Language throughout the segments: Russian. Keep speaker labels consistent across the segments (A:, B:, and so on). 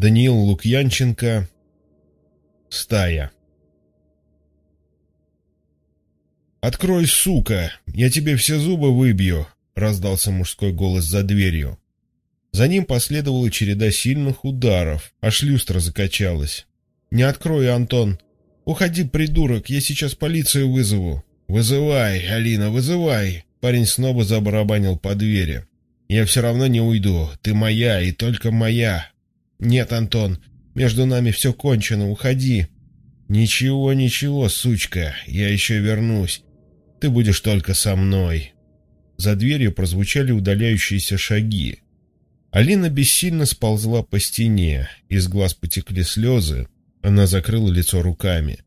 A: Даниил Лукьянченко. Стая. «Открой, сука! Я тебе все зубы выбью!» — раздался мужской голос за дверью. За ним последовала череда сильных ударов, аж люстра закачалась. «Не открой, Антон! Уходи, придурок, я сейчас полицию вызову!» «Вызывай, Алина, вызывай!» Парень снова забарабанил по двери. «Я все равно не уйду. Ты моя и только моя!» «Нет, Антон, между нами все кончено, уходи!» «Ничего, ничего, сучка, я еще вернусь. Ты будешь только со мной. За дверью прозвучали удаляющиеся шаги. Алина бессильно сползла по стене, из глаз потекли слезы, она закрыла лицо руками.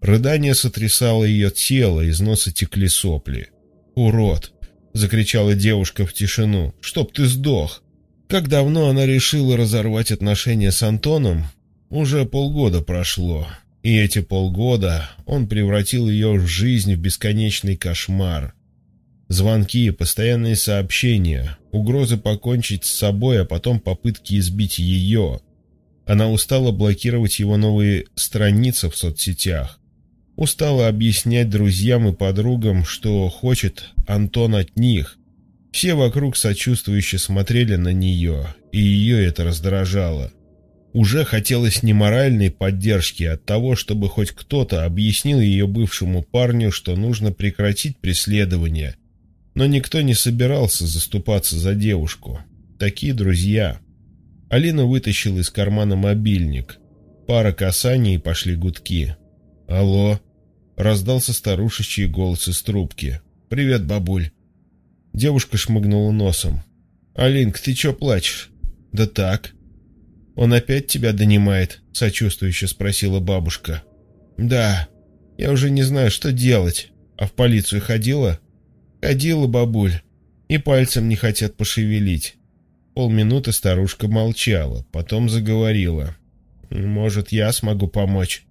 A: Рыдание сотрясало ее тело, из носа текли сопли. «Урод!» — закричала девушка в тишину. «Чтоб ты сдох!» Как давно она решила разорвать отношения с Антоном? Уже полгода прошло. И эти полгода он превратил ее в жизнь в бесконечный кошмар. Звонки, постоянные сообщения, угрозы покончить с собой, а потом попытки избить ее. Она устала блокировать его новые страницы в соцсетях. Устала объяснять друзьям и подругам, что хочет Антон от них. Все вокруг сочувствующе смотрели на нее, и ее это раздражало. Уже хотелось не моральной поддержки, от того, чтобы хоть кто-то объяснил ее бывшему парню, что нужно прекратить преследование. Но никто не собирался заступаться за девушку. Такие друзья. Алина вытащила из кармана мобильник. Пара касаний и пошли гудки. «Алло!» — раздался старушечий голос из трубки. «Привет, бабуль!» Девушка шмыгнула носом. «Алинка, ты чё плачешь?» «Да так», «Он опять тебя донимает?» — сочувствующе спросила бабушка. «Да. Я уже не знаю, что делать. А в полицию ходила?» «Ходила, бабуль. И пальцем не хотят пошевелить». Полминуты старушка молчала, потом заговорила. «Может, я смогу помочь?»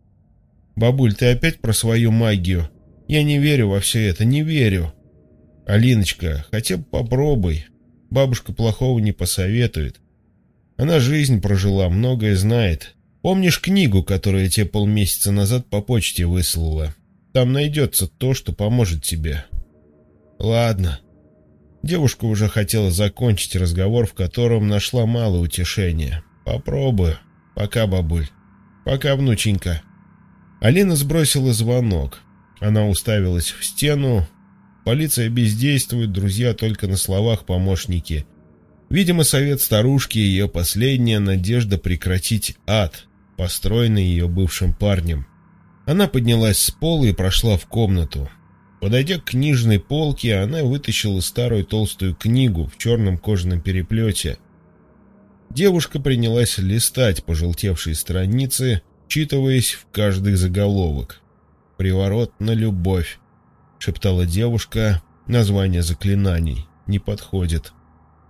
A: «Бабуль, ты опять про свою магию? Я не верю во все это, не верю». «Алиночка, хотя бы попробуй. Бабушка плохого не посоветует. Она жизнь прожила, многое знает. Помнишь книгу, которую я тебе полмесяца назад по почте выслала? Там найдется то, что поможет тебе. Ладно. Девушка уже хотела закончить разговор, в котором нашла мало утешения. Попробую. Пока, бабуль. Пока, внученька. Алина сбросила звонок. Она уставилась в стену. Полиция бездействует, друзья только на словах помощники — Видимо, совет старушки — ее последняя надежда прекратить ад, построенный ее бывшим парнем. Она поднялась с пола и прошла в комнату. Подойдя к книжной полке, она вытащила старую толстую книгу в черном кожаном переплете. Девушка принялась листать пожелтевшие страницы, читываясь в каждый заголовок. «Приворот на любовь», — шептала девушка, название заклинаний. «Не подходит».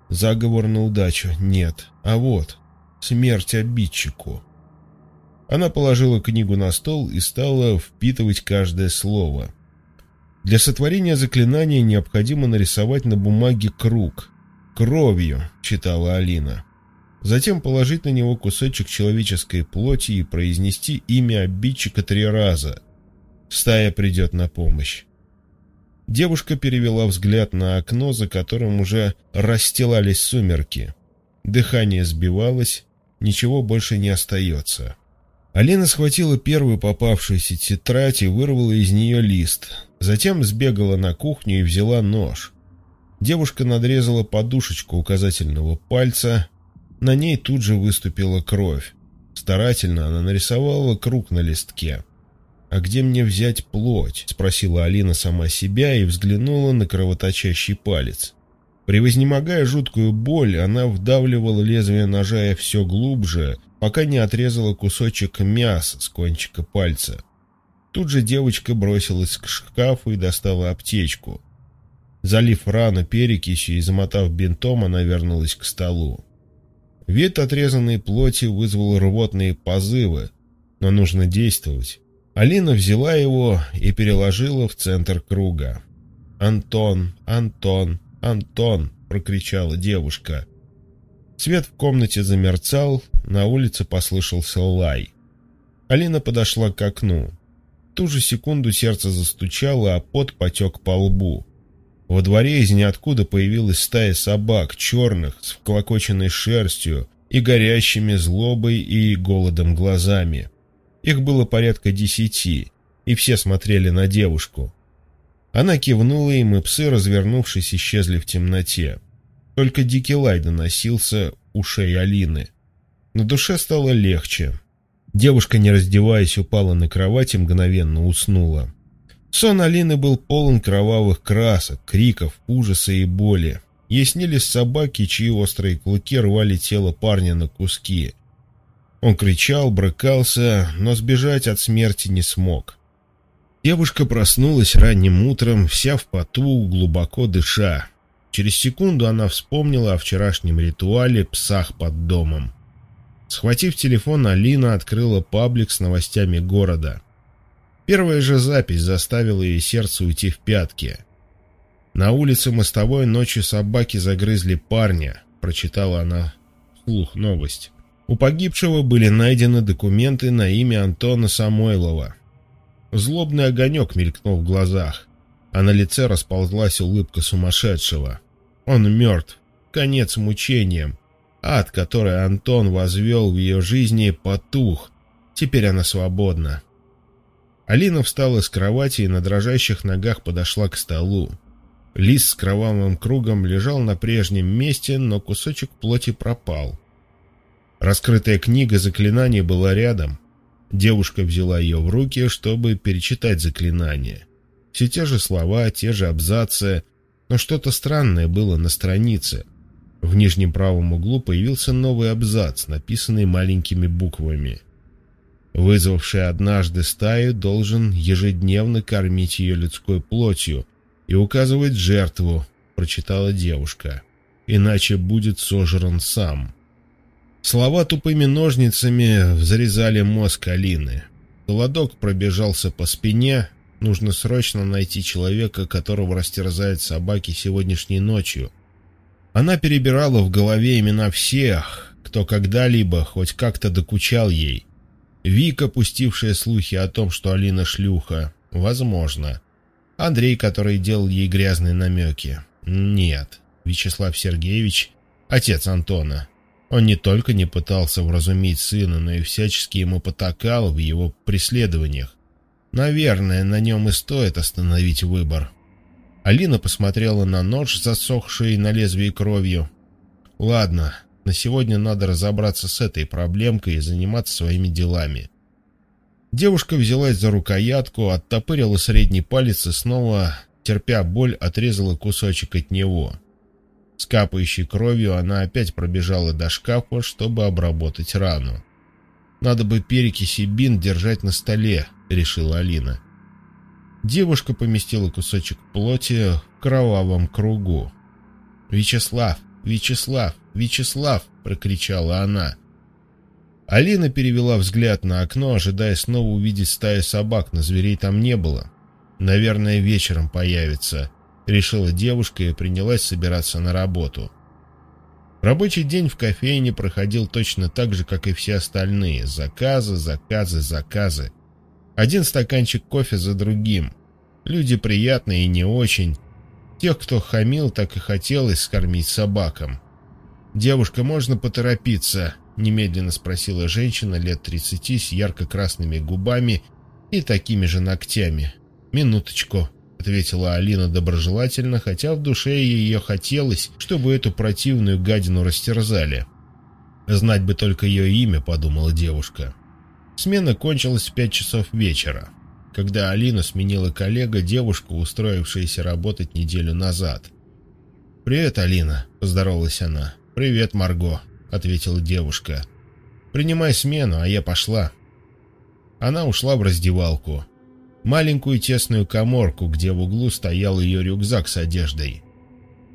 A: Заговор на удачу нет. А вот, смерть обидчику. Она положила книгу на стол и стала впитывать каждое слово. Для сотворения заклинания необходимо нарисовать на бумаге круг. «Кровью», — читала Алина. Затем положить на него кусочек человеческой плоти и произнести имя обидчика три раза. Стая придет на помощь. Девушка перевела взгляд на окно, за которым уже расстилались сумерки. Дыхание сбивалось, ничего больше не остается. Алина схватила первую попавшуюся тетрадь и вырвала из нее лист. Затем сбегала на кухню и взяла нож. Девушка надрезала подушечку указательного пальца. На ней тут же выступила кровь. Старательно она нарисовала круг на листке. «А где мне взять плоть?» — спросила Алина сама себя и взглянула на кровоточащий палец. Превознемогая жуткую боль, она вдавливала лезвие ножа все глубже, пока не отрезала кусочек мяса с кончика пальца. Тут же девочка бросилась к шкафу и достала аптечку. Залив рану перекисью и замотав бинтом, она вернулась к столу. Вид отрезанной плоти вызвал рвотные позывы, но нужно действовать. Алина взяла его и переложила в центр круга. «Антон, Антон, Антон!» — прокричала девушка. Свет в комнате замерцал, на улице послышался лай. Алина подошла к окну. В ту же секунду сердце застучало, а пот потек по лбу. Во дворе из ниоткуда появилась стая собак, черных, с вклокоченной шерстью и горящими злобой и голодом глазами. Их было порядка десяти, и все смотрели на девушку. Она кивнула им, и псы, развернувшись, исчезли в темноте. Только дикий лай доносился ушей Алины. На душе стало легче. Девушка, не раздеваясь, упала на кровать и мгновенно уснула. Сон Алины был полон кровавых красок, криков, ужаса и боли. Ей снились собаки, чьи острые клыки рвали тело парня на куски. Он кричал, брыкался, но сбежать от смерти не смог. Девушка проснулась ранним утром, вся в поту, глубоко дыша. Через секунду она вспомнила о вчерашнем ритуале «Псах под домом». Схватив телефон, Алина открыла паблик с новостями города. Первая же запись заставила ее сердце уйти в пятки. «На улице Мостовой ночью собаки загрызли парня», — прочитала она вслух новость. У погибшего были найдены документы на имя Антона Самойлова. Злобный огонек мелькнул в глазах, а на лице расползлась улыбка сумасшедшего. Он мертв. Конец мучениям. Ад, который Антон возвел в ее жизни, потух. Теперь она свободна. Алина встала с кровати и на дрожащих ногах подошла к столу. Лист с кровавым кругом лежал на прежнем месте, но кусочек плоти пропал. Раскрытая книга заклинаний была рядом. Девушка взяла ее в руки, чтобы перечитать заклинание. Все те же слова, те же абзацы, но что-то странное было на странице — в нижнем правом углу появился новый абзац, написанный маленькими буквами. Вызвавший однажды стаю должен ежедневно кормить ее людской плотью и указывать жертву, прочитала девушка, иначе будет сожран сам. Слова тупыми ножницами взрезали мозг Алины. Холодок пробежался по спине, нужно срочно найти человека, которого растерзают собаки сегодняшней ночью — она перебирала в голове имена всех, кто когда-либо хоть как-то докучал ей. Вика, пустившая слухи о том, что Алина шлюха, возможно. Андрей, который делал ей грязные намеки. Нет, Вячеслав Сергеевич, отец Антона. Он не только не пытался вразумить сына, но и всячески ему потакал в его преследованиях. Наверное, на нем и стоит остановить выбор. Алина посмотрела на нож, засохший на лезвии кровью. «Ладно, на сегодня надо разобраться с этой проблемкой и заниматься своими делами». Девушка взялась за рукоятку, оттопырила средний палец и снова, терпя боль, отрезала кусочек от него. С капающей кровью она опять пробежала до шкафа, чтобы обработать рану. «Надо бы перекись и бинт держать на столе», — решила Алина. Девушка поместила кусочек плоти в кровавом кругу. «Вячеслав! Вячеслав! Вячеслав!» — прокричала она. Алина перевела взгляд на окно, ожидая снова увидеть стаю собак, но зверей там не было. «Наверное, вечером появится», — решила девушка и принялась собираться на работу. Рабочий день в кофейне проходил точно так же, как и все остальные. Заказы, заказы, заказы. Один стаканчик кофе за другим. Люди приятные и не очень. Тех, кто хамил, так и хотелось скормить собакам. «Девушка, можно поторопиться?» — немедленно спросила женщина лет тридцати с ярко-красными губами и такими же ногтями. «Минуточку», — ответила Алина доброжелательно, хотя в душе ее хотелось, чтобы эту противную гадину растерзали. «Знать бы только ее имя», — подумала девушка. Смена кончилась в пять часов вечера, когда Алина сменила коллега, девушку, устроившуюся работать неделю назад. «Привет, Алина», — поздоровалась она. «Привет, Марго», — ответила девушка. «Принимай смену, а я пошла». Она ушла в раздевалку. Маленькую тесную коморку, где в углу стоял ее рюкзак с одеждой.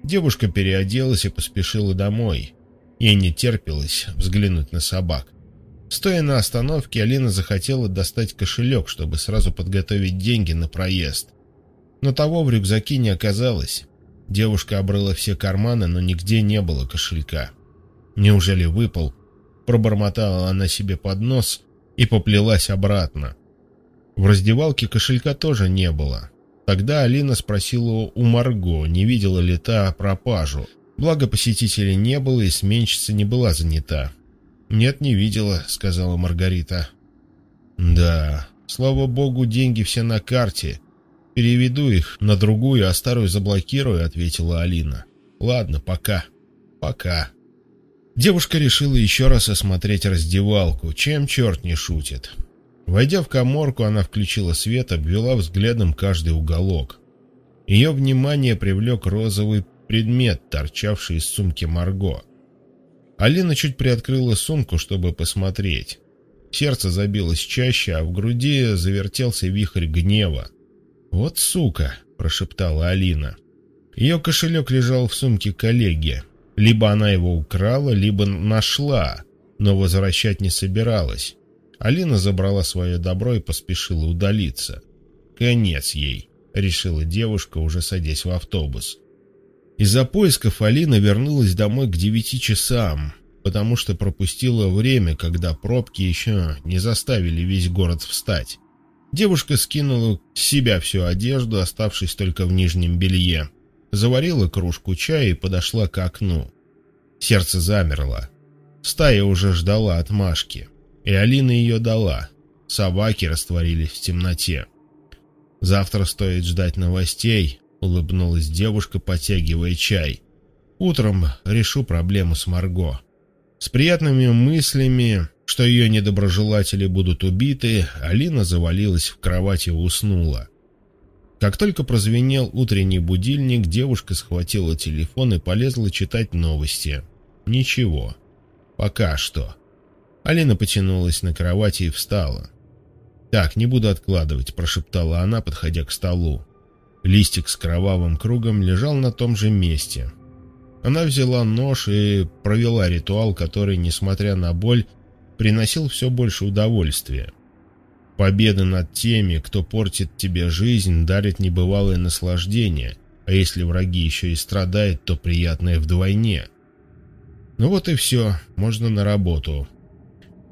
A: Девушка переоделась и поспешила домой. Ей не терпелось взглянуть на собак. Стоя на остановке, Алина захотела достать кошелек, чтобы сразу подготовить деньги на проезд. Но того в рюкзаке не оказалось. Девушка обрыла все карманы, но нигде не было кошелька. Неужели выпал? Пробормотала она себе под нос и поплелась обратно. В раздевалке кошелька тоже не было. Тогда Алина спросила у Марго, не видела ли та пропажу. Благо посетителей не было и сменщица не была занята. «Нет, не видела», — сказала Маргарита. «Да, слава богу, деньги все на карте. Переведу их на другую, а старую заблокирую», — ответила Алина. «Ладно, пока. Пока». Девушка решила еще раз осмотреть раздевалку, чем черт не шутит. Войдя в коморку, она включила свет, обвела взглядом каждый уголок. Ее внимание привлек розовый предмет, торчавший из сумки Марго. Алина чуть приоткрыла сумку, чтобы посмотреть. Сердце забилось чаще, а в груди завертелся вихрь гнева. «Вот сука!» – прошептала Алина. Ее кошелек лежал в сумке коллеги. Либо она его украла, либо нашла, но возвращать не собиралась. Алина забрала свое добро и поспешила удалиться. «Конец ей», — решила девушка, уже садясь в автобус. Из-за поисков Алина вернулась домой к девяти часам, потому что пропустила время, когда пробки еще не заставили весь город встать. Девушка скинула с себя всю одежду, оставшись только в нижнем белье. Заварила кружку чая и подошла к окну. Сердце замерло. Стая уже ждала отмашки. И Алина ее дала. Собаки растворились в темноте. Завтра стоит ждать новостей, улыбнулась девушка, потягивая чай. Утром решу проблему с Марго. С приятными мыслями, что ее недоброжелатели будут убиты, Алина завалилась в кровать и уснула. Как только прозвенел утренний будильник, девушка схватила телефон и полезла читать новости. Ничего. Пока что. Алина потянулась на кровати и встала. «Так, не буду откладывать», — прошептала она, подходя к столу. Листик с кровавым кругом лежал на том же месте. Она взяла нож и провела ритуал, который, несмотря на боль, приносил все больше удовольствия. Победа над теми, кто портит тебе жизнь, дарит небывалое наслаждение, а если враги еще и страдают, то приятное вдвойне. Ну вот и все, можно на работу.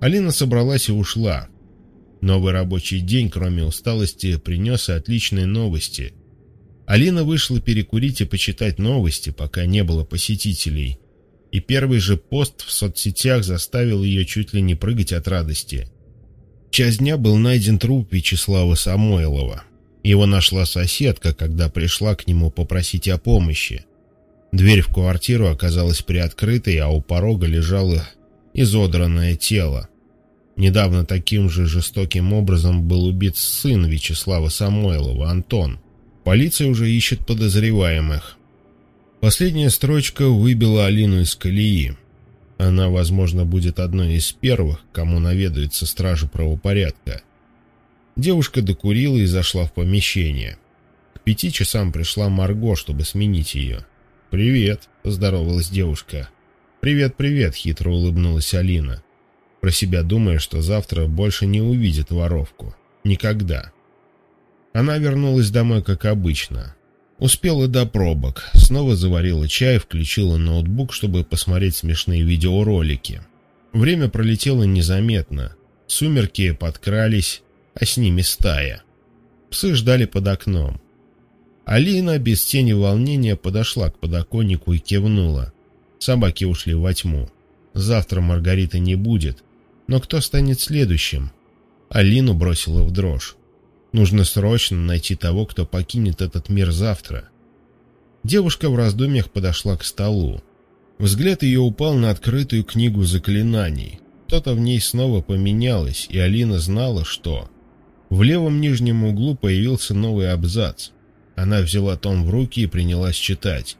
A: Алина собралась и ушла. Новый рабочий день, кроме усталости, принес отличные новости. Алина вышла перекурить и почитать новости, пока не было посетителей. И первый же пост в соцсетях заставил ее чуть ли не прыгать от радости. В час дня был найден труп Вячеслава Самойлова. Его нашла соседка, когда пришла к нему попросить о помощи. Дверь в квартиру оказалась приоткрытой, а у порога лежало изодранное тело. Недавно таким же жестоким образом был убит сын Вячеслава Самойлова, Антон. Полиция уже ищет подозреваемых. Последняя строчка выбила Алину из колеи. Она, возможно, будет одной из первых, кому наведается стража правопорядка. Девушка докурила и зашла в помещение. К пяти часам пришла Марго, чтобы сменить ее. «Привет», — поздоровалась девушка. «Привет, привет», — хитро улыбнулась Алина про себя думая, что завтра больше не увидит воровку. Никогда. Она вернулась домой, как обычно. Успела до пробок, снова заварила чай, включила ноутбук, чтобы посмотреть смешные видеоролики. Время пролетело незаметно. Сумерки подкрались, а с ними стая. Псы ждали под окном. Алина без тени волнения подошла к подоконнику и кивнула. Собаки ушли во тьму. Завтра Маргариты не будет, но кто станет следующим? Алину бросила в дрожь. Нужно срочно найти того, кто покинет этот мир завтра. Девушка в раздумьях подошла к столу. Взгляд ее упал на открытую книгу заклинаний. Что-то в ней снова поменялось, и Алина знала, что... В левом нижнем углу появился новый абзац. Она взяла том в руки и принялась читать.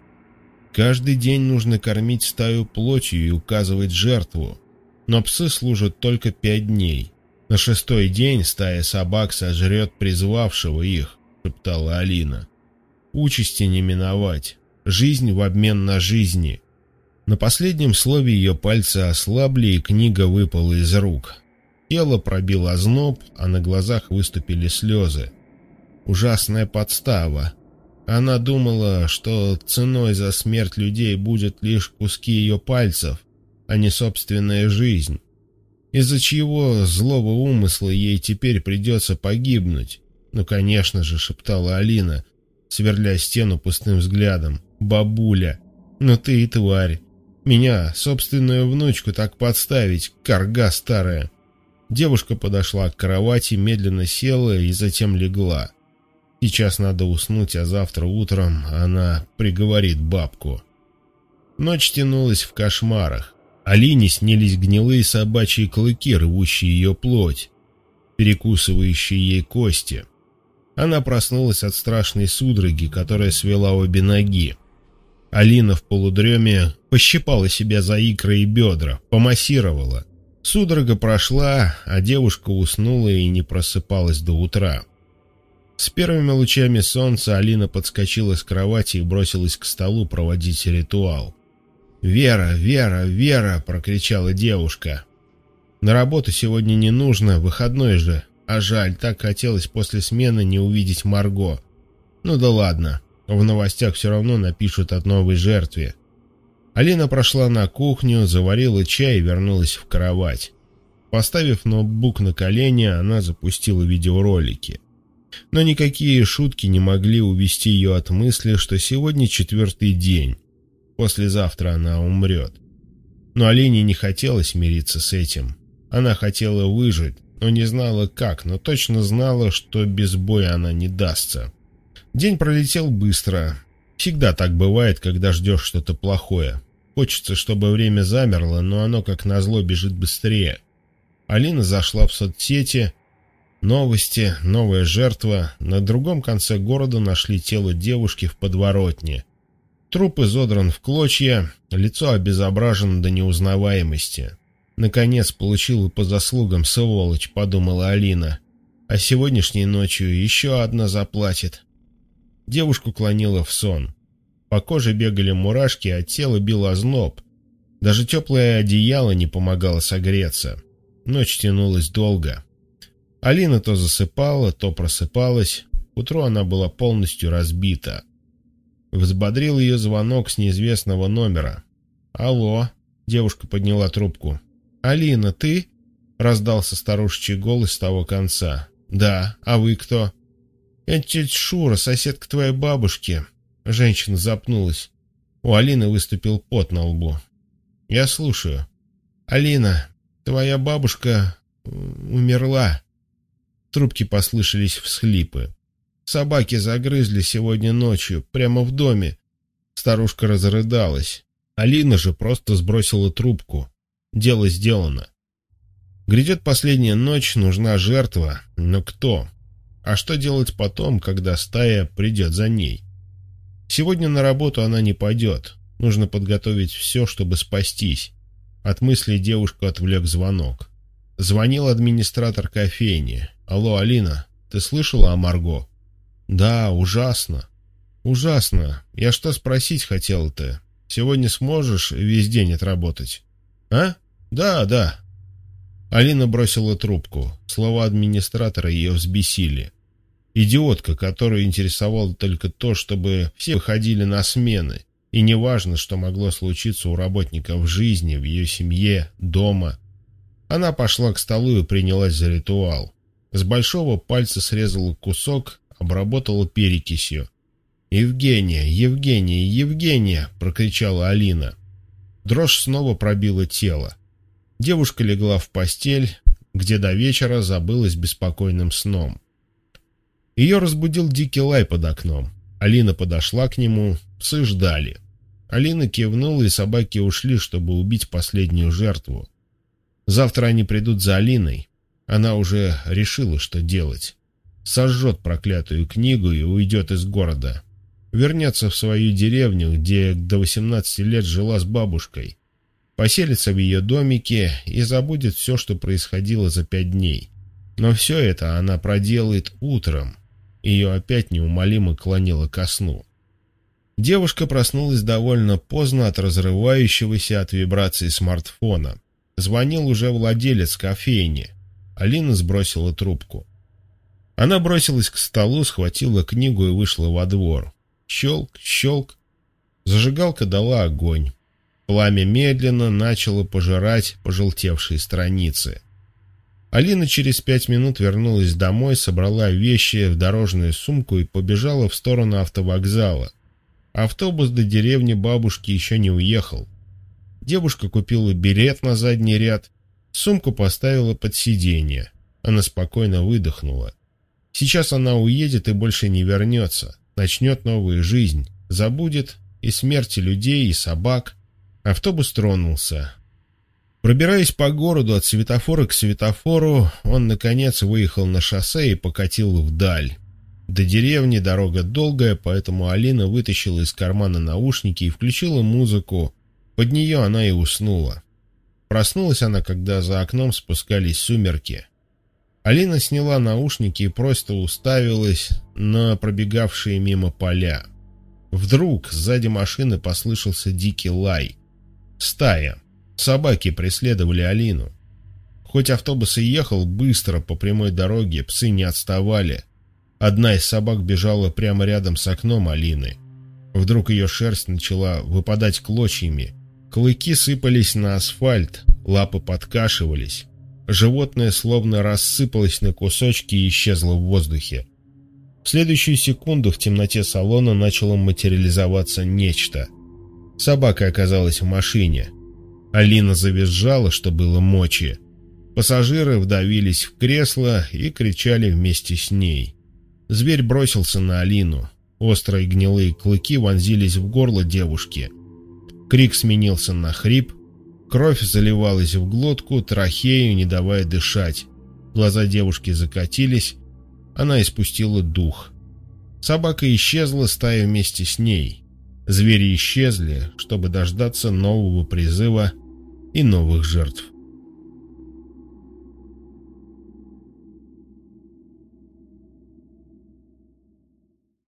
A: «Каждый день нужно кормить стаю плотью и указывать жертву. Но псы служат только пять дней. На шестой день стая собак сожрет призвавшего их, шептала Алина. Участи не миновать. Жизнь в обмен на жизни. На последнем слове ее пальцы ослабли, и книга выпала из рук. Тело пробил озноб, а на глазах выступили слезы. Ужасная подстава. Она думала, что ценой за смерть людей будет лишь куски ее пальцев, а не собственная жизнь. Из-за чьего злого умысла ей теперь придется погибнуть. Ну, конечно же, шептала Алина, сверля стену пустым взглядом. «Бабуля, ну ты и тварь. Меня, собственную внучку, так подставить, корга старая». Девушка подошла к кровати, медленно села и затем легла. Сейчас надо уснуть, а завтра утром она приговорит бабку. Ночь тянулась в кошмарах. Алине снились гнилые собачьи клыки, рвущие ее плоть, перекусывающие ей кости. Она проснулась от страшной судороги, которая свела обе ноги. Алина в полудреме пощипала себя за икры и бедра, помассировала. Судорога прошла, а девушка уснула и не просыпалась до утра. С первыми лучами солнца Алина подскочила с кровати и бросилась к столу проводить ритуал. «Вера, Вера, Вера!» — прокричала девушка. «На работу сегодня не нужно, выходной же. А жаль, так хотелось после смены не увидеть Марго. Ну да ладно, в новостях все равно напишут о новой жертве». Алина прошла на кухню, заварила чай и вернулась в кровать. Поставив ноутбук на колени, она запустила видеоролики. Но никакие шутки не могли увести ее от мысли, что сегодня четвертый день. Послезавтра она умрет. Но Алине не хотелось мириться с этим. Она хотела выжить, но не знала как, но точно знала, что без боя она не дастся. День пролетел быстро. Всегда так бывает, когда ждешь что-то плохое. Хочется, чтобы время замерло, но оно, как назло, бежит быстрее. Алина зашла в соцсети. Новости, новая жертва. На другом конце города нашли тело девушки в подворотне. Труп изодран в клочья, лицо обезображено до неузнаваемости. Наконец получила по заслугам сволочь, подумала Алина. А сегодняшней ночью еще одна заплатит. Девушку клонила в сон. По коже бегали мурашки, а тело било озноб. Даже теплое одеяло не помогало согреться. Ночь тянулась долго. Алина то засыпала, то просыпалась. К утру она была полностью разбита. Взбодрил ее звонок с неизвестного номера. «Алло!» — девушка подняла трубку. «Алина, ты?» — раздался старушечий голос с того конца. «Да, а вы кто?» «Это тетя Шура, соседка твоей бабушки». Женщина запнулась. У Алины выступил пот на лбу. «Я слушаю». «Алина, твоя бабушка умерла». трубки послышались всхлипы. Собаки загрызли сегодня ночью, прямо в доме. Старушка разрыдалась. Алина же просто сбросила трубку. Дело сделано. Грядет последняя ночь, нужна жертва. Но кто? А что делать потом, когда стая придет за ней? Сегодня на работу она не пойдет. Нужно подготовить все, чтобы спастись. От мыслей девушку отвлек звонок. Звонил администратор кофейни. «Алло, Алина, ты слышала о Марго?» Да, ужасно. Ужасно. Я что спросить хотел-то? Сегодня сможешь весь день отработать? А? Да, да. Алина бросила трубку. Слова администратора ее взбесили. Идиотка, которую интересовало только то, чтобы все выходили на смены. И неважно, что могло случиться у работников в жизни, в ее семье, дома. Она пошла к столу и принялась за ритуал. С большого пальца срезала кусок, обработала перекисью. «Евгения, Евгения, Евгения!» — прокричала Алина. Дрожь снова пробила тело. Девушка легла в постель, где до вечера забылась беспокойным сном. Ее разбудил дикий лай под окном. Алина подошла к нему, псы ждали. Алина кивнула, и собаки ушли, чтобы убить последнюю жертву. Завтра они придут за Алиной. Она уже решила, что делать сожжет проклятую книгу и уйдет из города. Вернется в свою деревню, где до 18 лет жила с бабушкой. Поселится в ее домике и забудет все, что происходило за пять дней. Но все это она проделает утром. Ее опять неумолимо клонило ко сну. Девушка проснулась довольно поздно от разрывающегося от вибрации смартфона. Звонил уже владелец кофейни. Алина сбросила трубку. Она бросилась к столу, схватила книгу и вышла во двор. Щелк, щелк. Зажигалка дала огонь. Пламя медленно начало пожирать пожелтевшие страницы. Алина через пять минут вернулась домой, собрала вещи в дорожную сумку и побежала в сторону автовокзала. Автобус до деревни бабушки еще не уехал. Девушка купила билет на задний ряд, сумку поставила под сиденье. Она спокойно выдохнула. Сейчас она уедет и больше не вернется, начнет новую жизнь, забудет и смерти людей, и собак. Автобус тронулся. Пробираясь по городу от светофора к светофору, он, наконец, выехал на шоссе и покатил вдаль. До деревни дорога долгая, поэтому Алина вытащила из кармана наушники и включила музыку. Под нее она и уснула. Проснулась она, когда за окном спускались сумерки. Алина сняла наушники и просто уставилась на пробегавшие мимо поля. Вдруг сзади машины послышался дикий лай. Стая. Собаки преследовали Алину. Хоть автобус и ехал быстро по прямой дороге, псы не отставали. Одна из собак бежала прямо рядом с окном Алины. Вдруг ее шерсть начала выпадать клочьями. Клыки сыпались на асфальт, лапы подкашивались. Животное словно рассыпалось на кусочки и исчезло в воздухе. В следующую секунду в темноте салона начало материализоваться нечто. Собака оказалась в машине. Алина завизжала, что было мочи. Пассажиры вдавились в кресло и кричали вместе с ней. Зверь бросился на Алину. Острые гнилые клыки вонзились в горло девушки. Крик сменился на хрип, Кровь заливалась в глотку, трахею, не давая дышать. Глаза девушки закатились. Она испустила дух. Собака исчезла, стая вместе с ней. Звери исчезли, чтобы дождаться нового призыва и новых жертв.